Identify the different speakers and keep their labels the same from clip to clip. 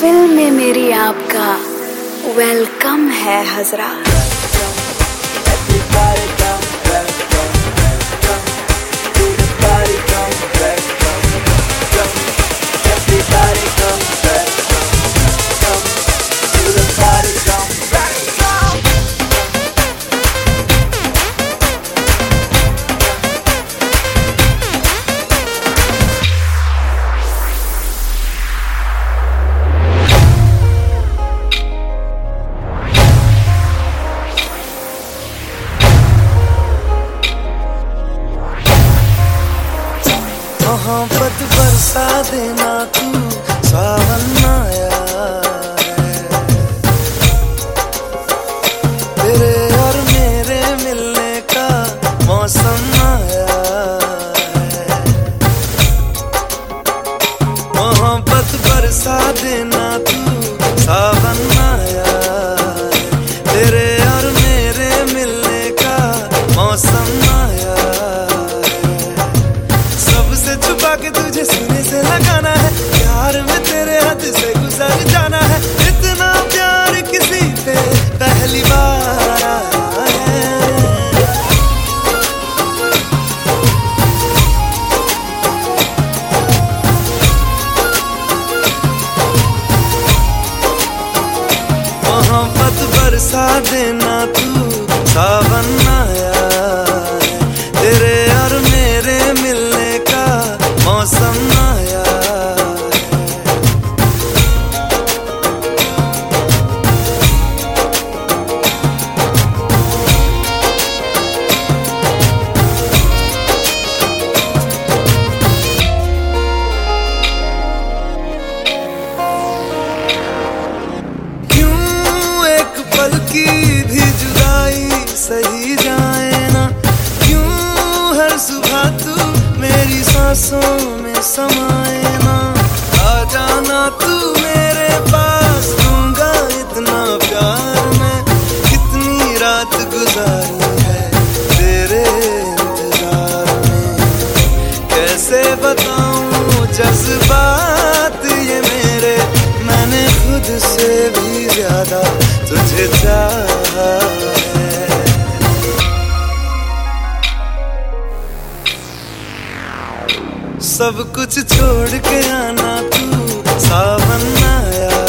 Speaker 1: Film में मेरी आपका वेलकम है हजरा।
Speaker 2: तू मेरे पास दूँगा, इतना प्यार कितनी रात गुजारी है तेरे कैसे बताऊँ जज्बात ये मेरे? मैंने खुद से भी ज़्यादा तुझे चाहा सब कुछ छोड़ के आना तू सावन आया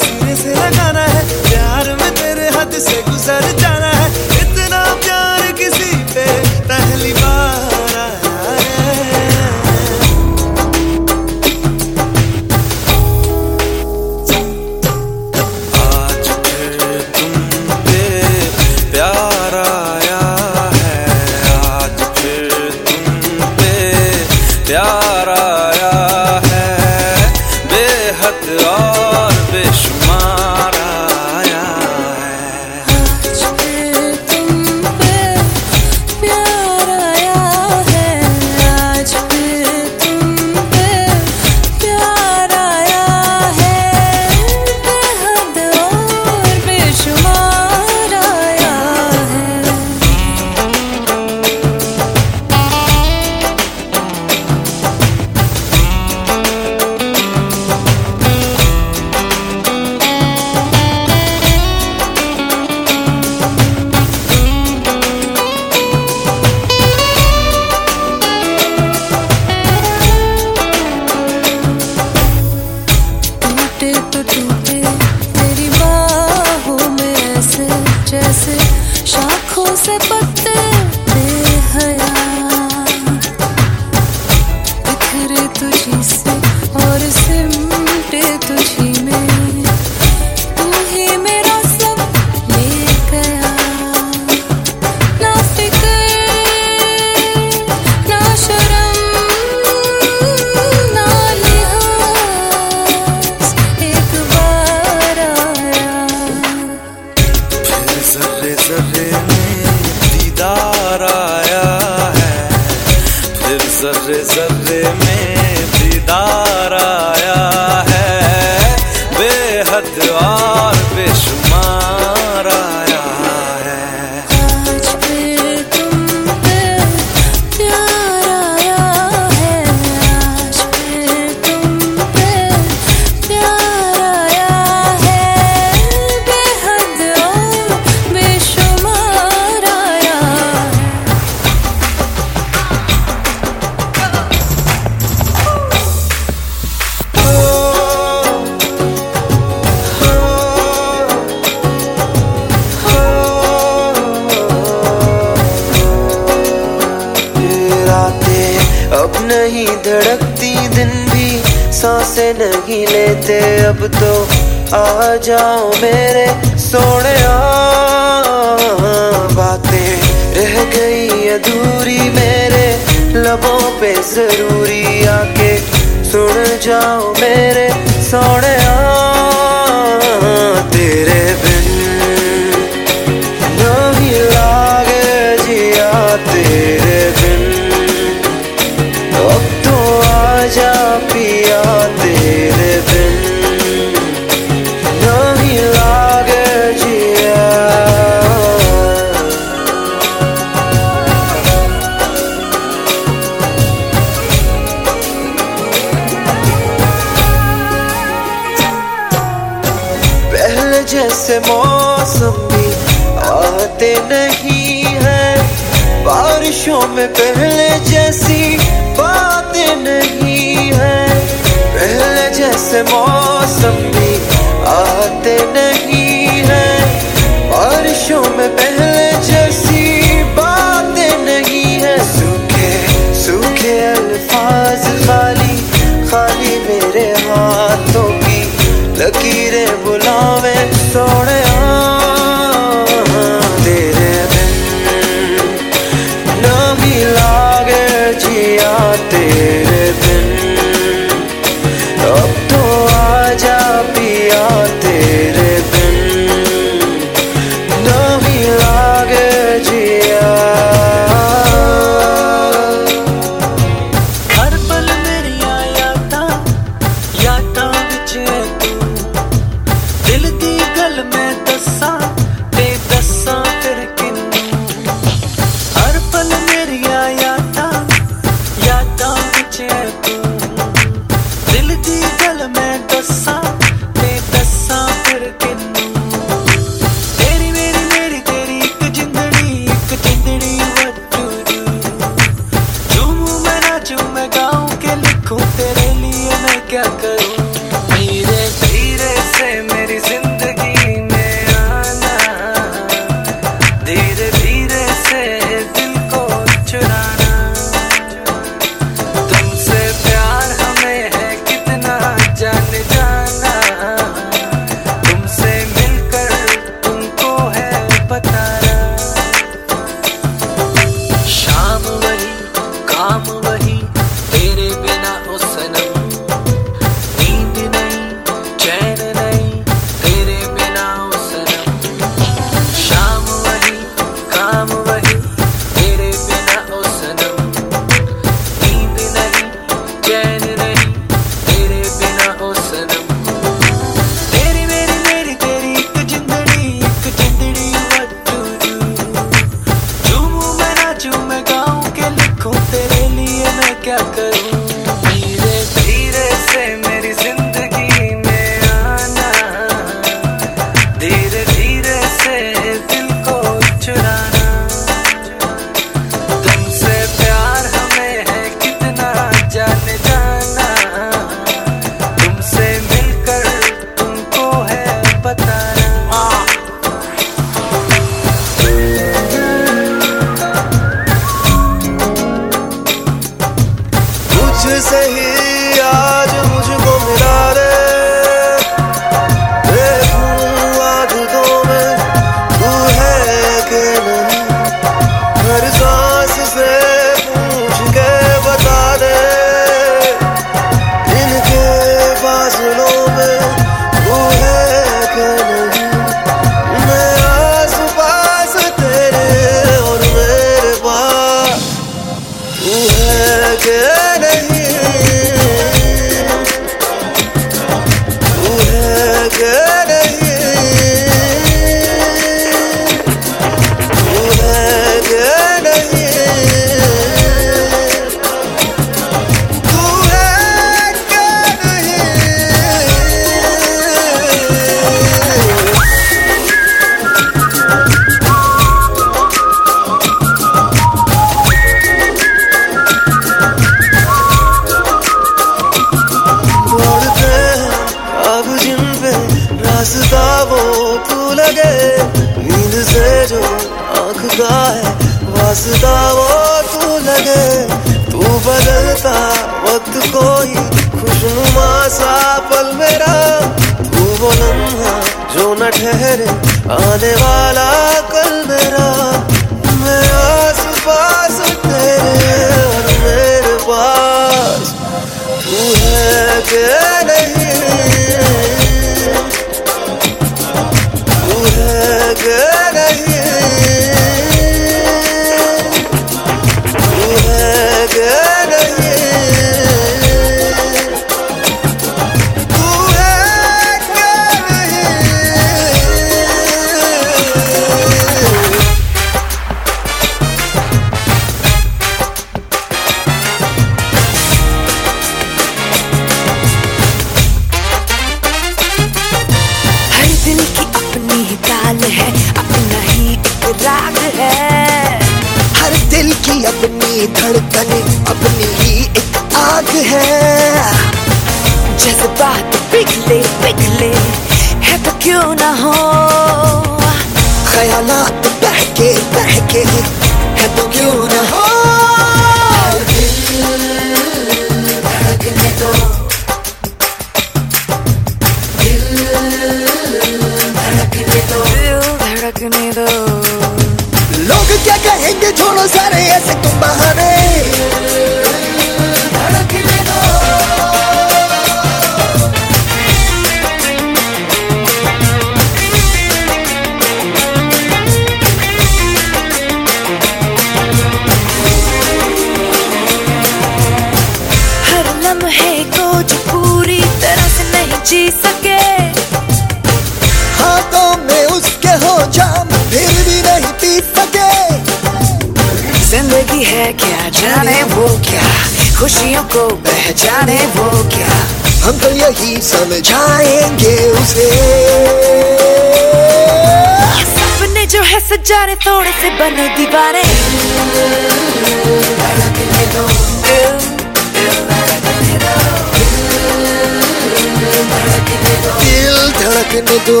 Speaker 3: दो।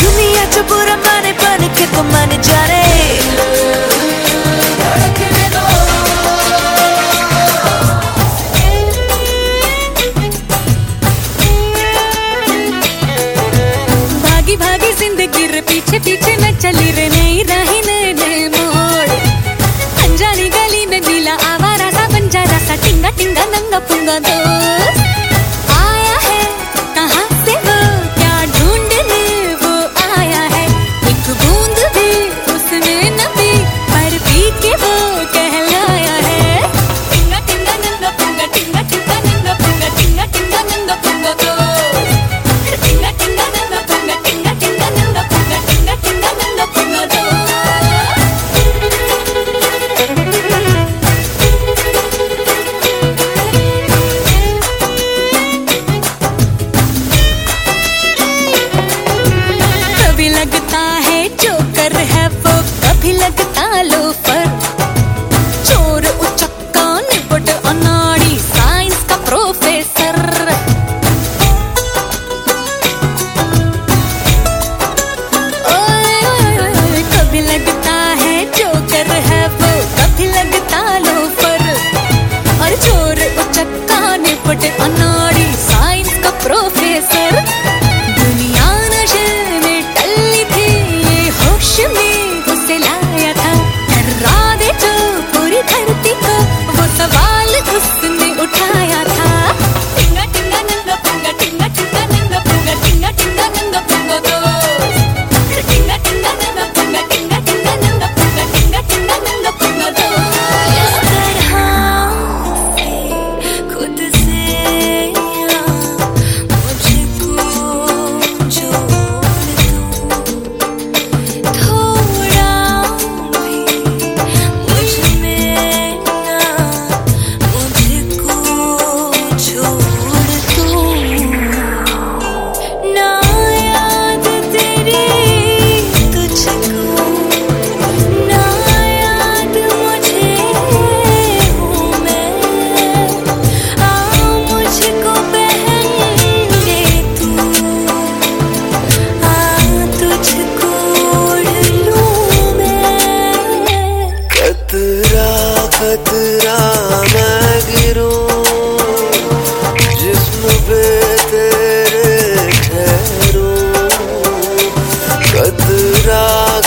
Speaker 2: दुनिया जो बुरा माने बन के तो मन जाने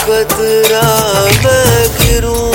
Speaker 4: मोहब्बत राह में
Speaker 3: गिरूं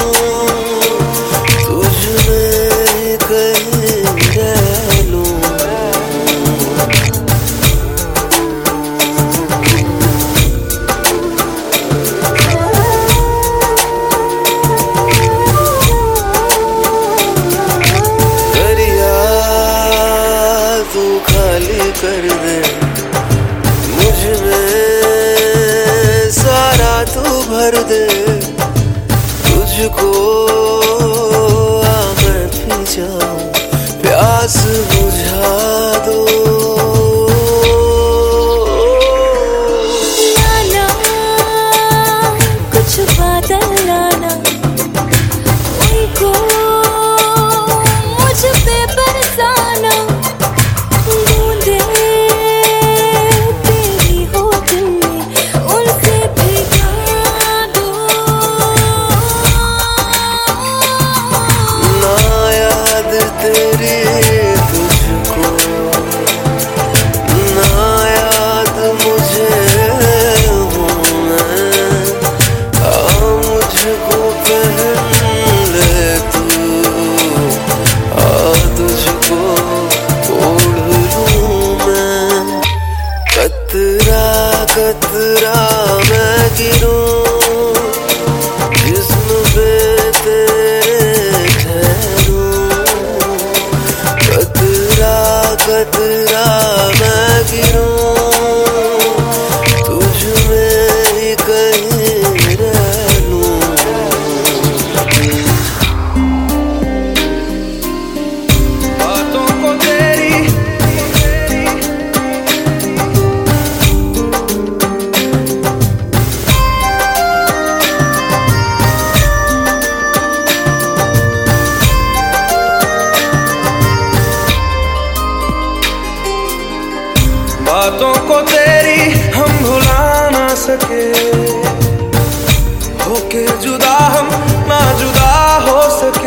Speaker 3: होके जुदा हम ना जुदा हो सके।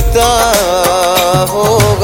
Speaker 3: देखता होगा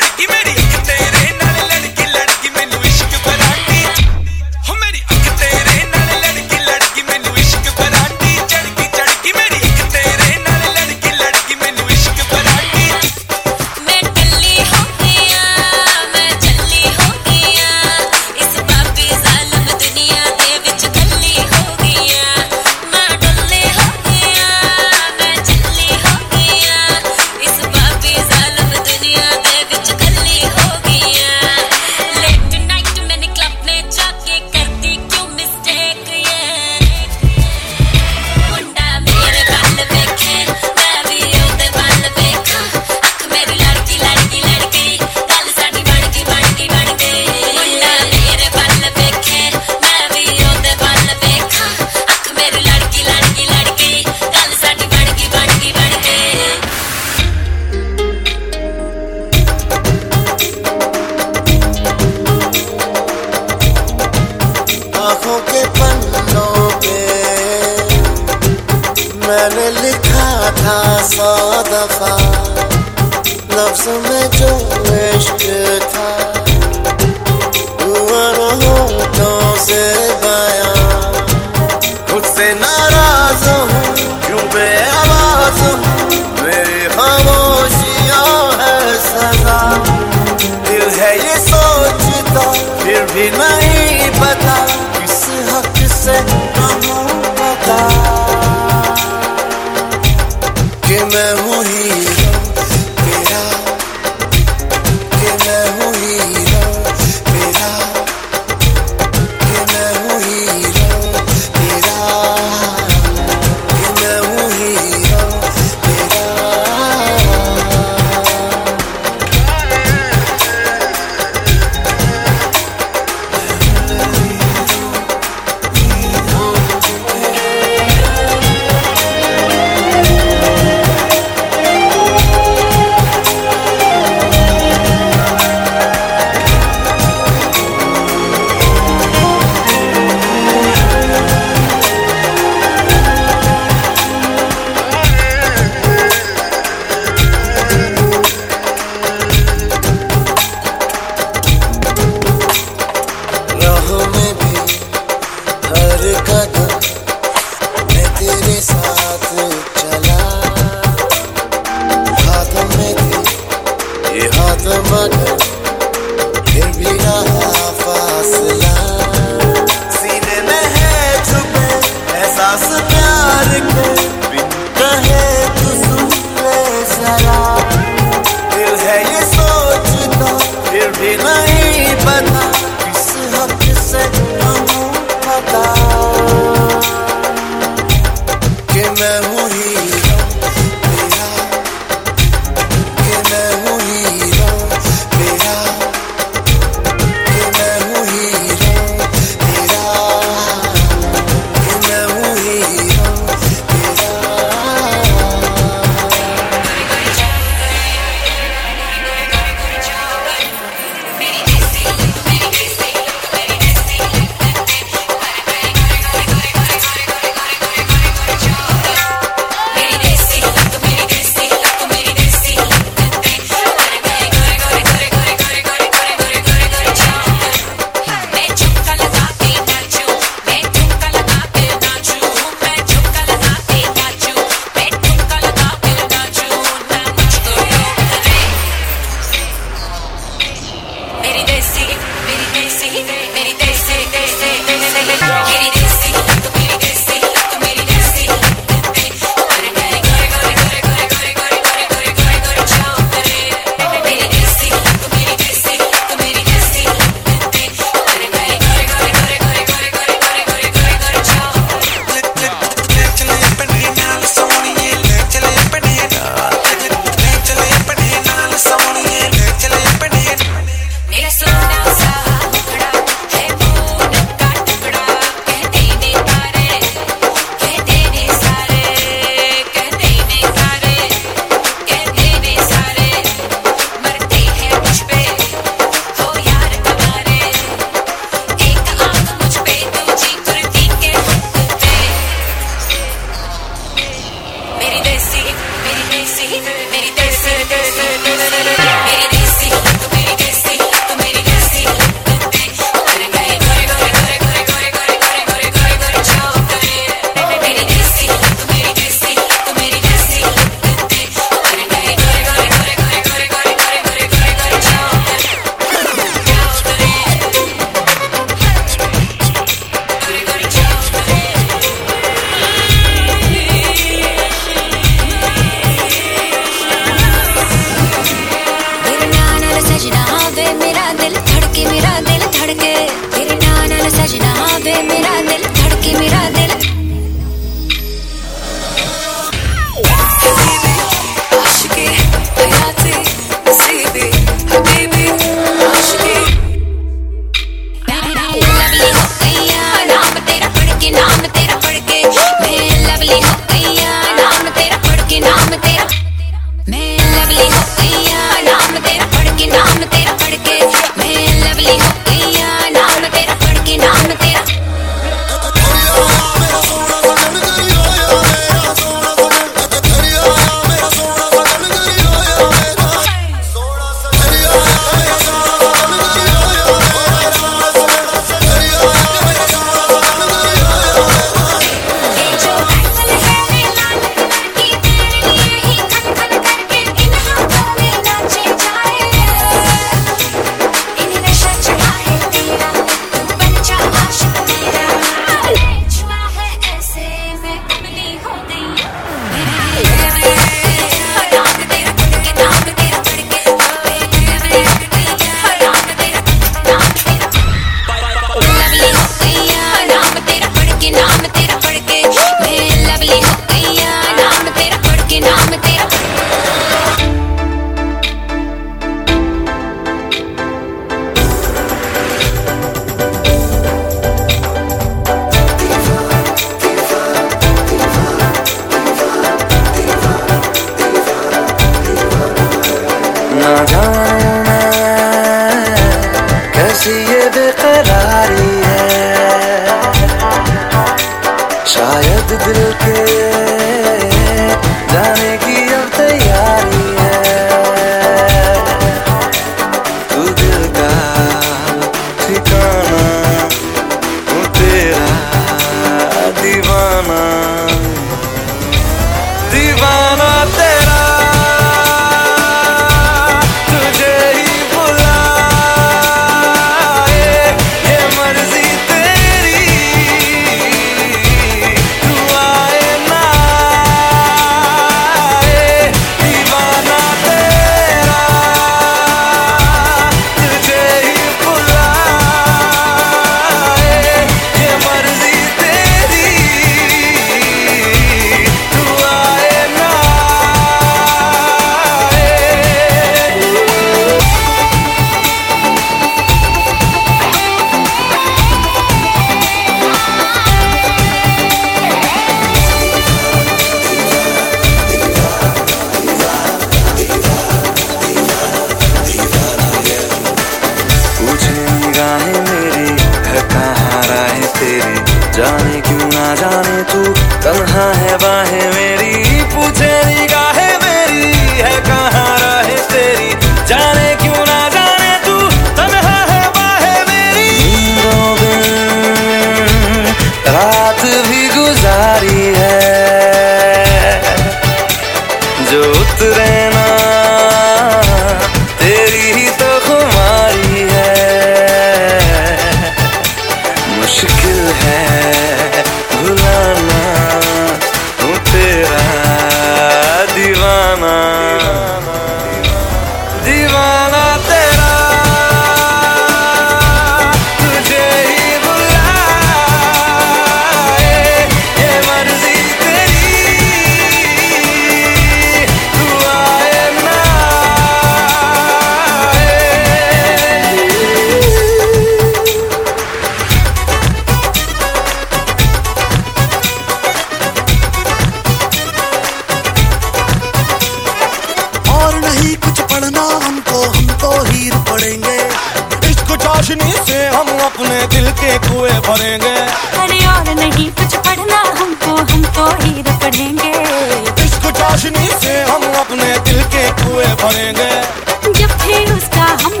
Speaker 5: हम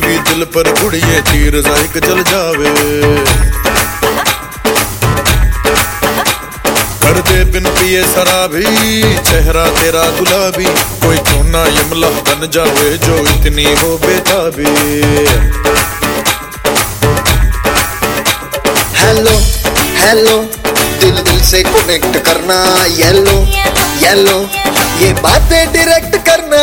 Speaker 4: भी
Speaker 5: दिल
Speaker 4: पर
Speaker 6: ਕੁੜੀਏ ਤੀਰ ਜ਼ਾਇਕ चल जावे करदे बिन पिए शराबी चेहरा तेरा गुलाबी कोई चोना यमला बन जावे जो इतनी हो बेताबी
Speaker 5: हेलो हेलो दिल दिल से कनेक्ट करना येलो येलो ये बातें डायरेक्ट करना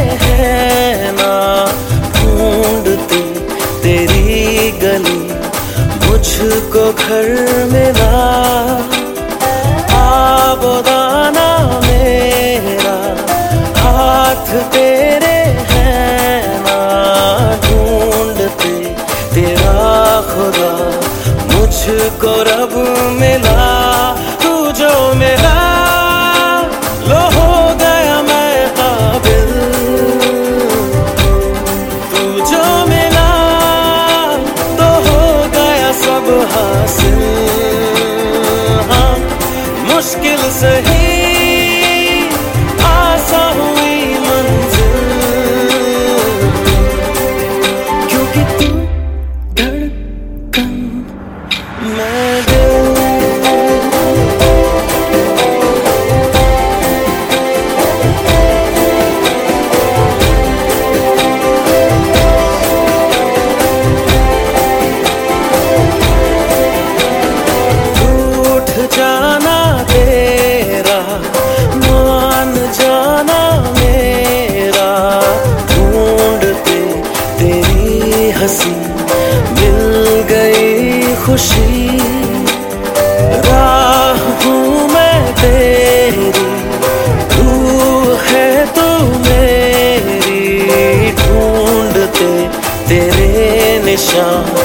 Speaker 1: मुझको घर मिला। आबोदाना मेरा हाथ तेरे हैं ना ढूंढते तेरा खुदा। मुझको रहा से हँसी, मिल गई खुशी। राह हूँ मैं तेरी, तू है तू मेरी। ढूंढते तेरे निशान।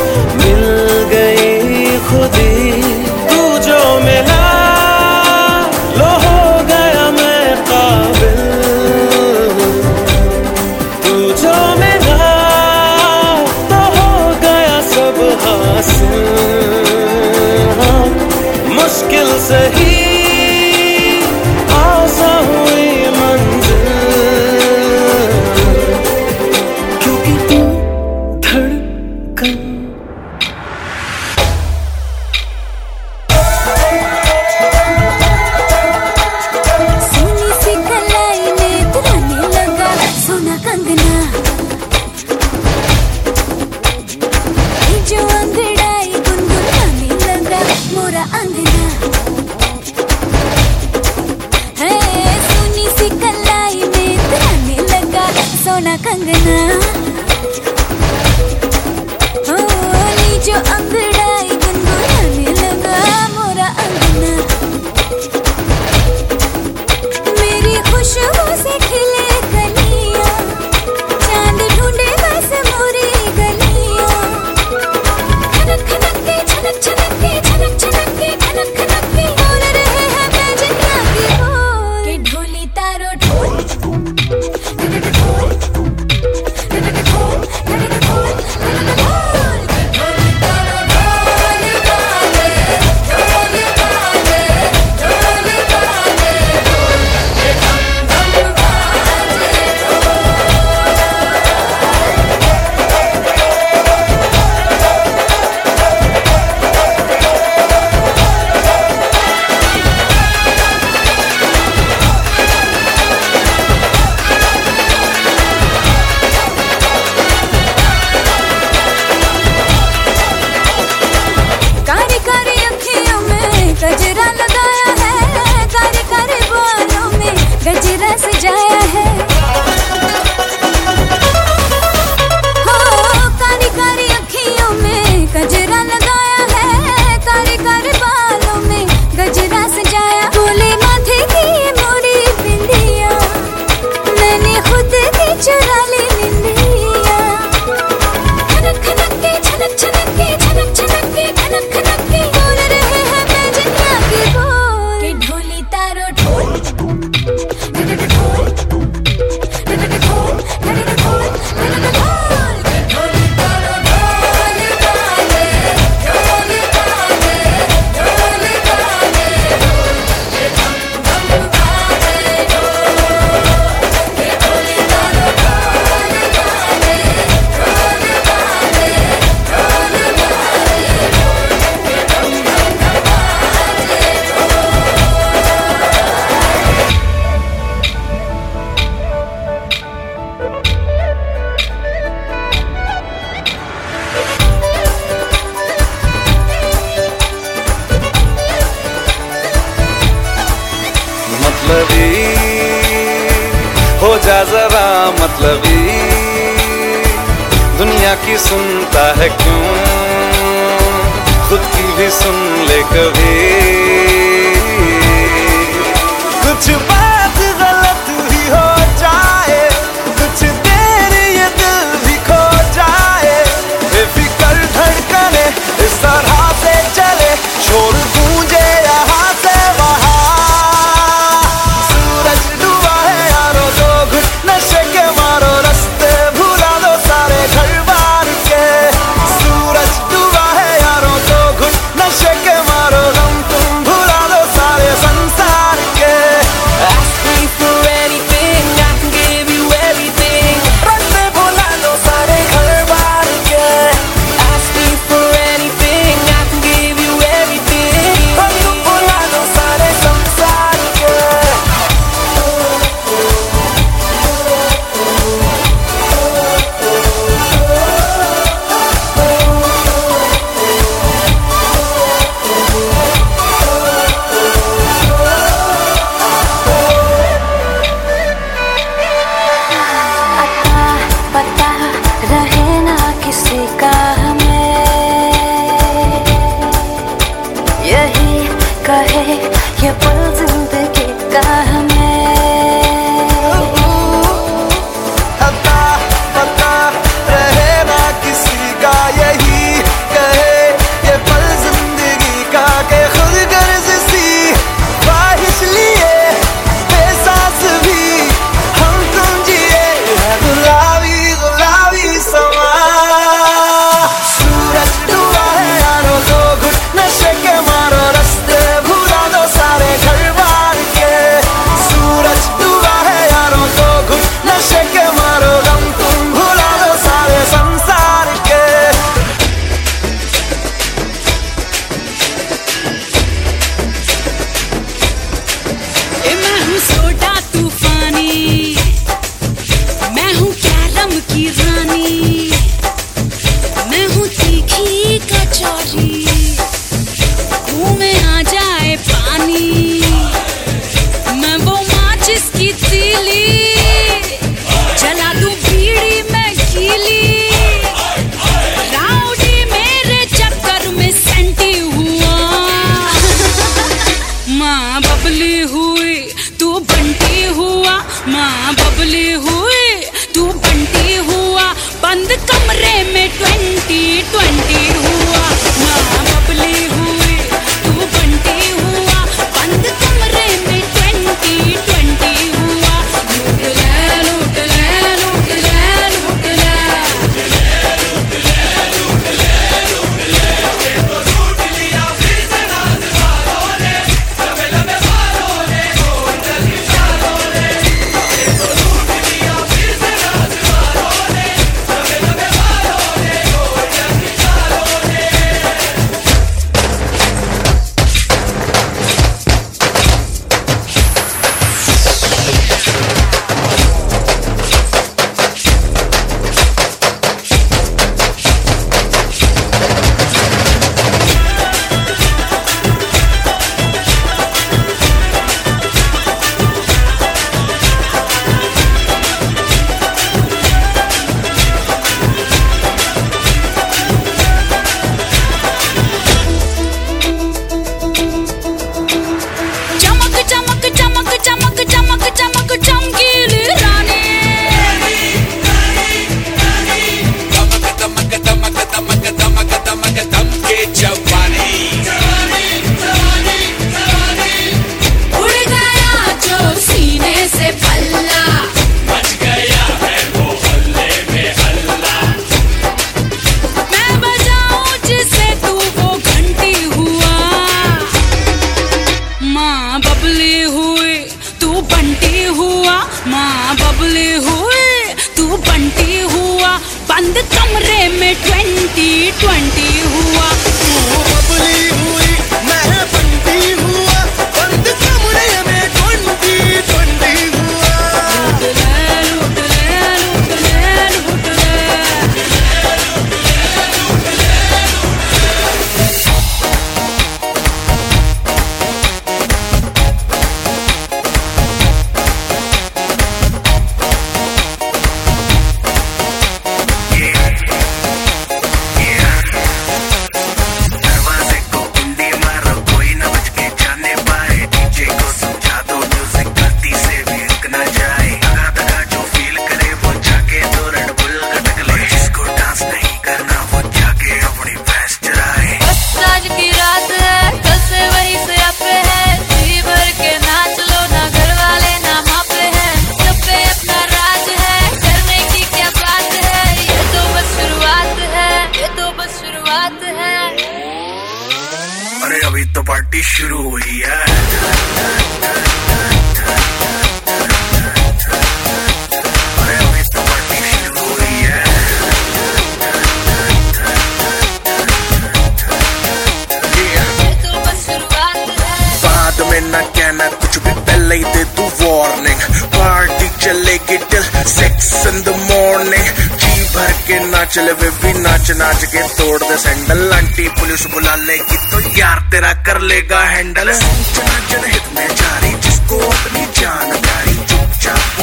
Speaker 3: चले
Speaker 7: वे
Speaker 4: बेबी नाच
Speaker 8: नाच के तोड़ दे सैंडल आंटी पुलिस बुला लेगी तो यार तेरा कर लेगा हैंडल हित में जारी, जिसको अपनी जानकारी चुपचाप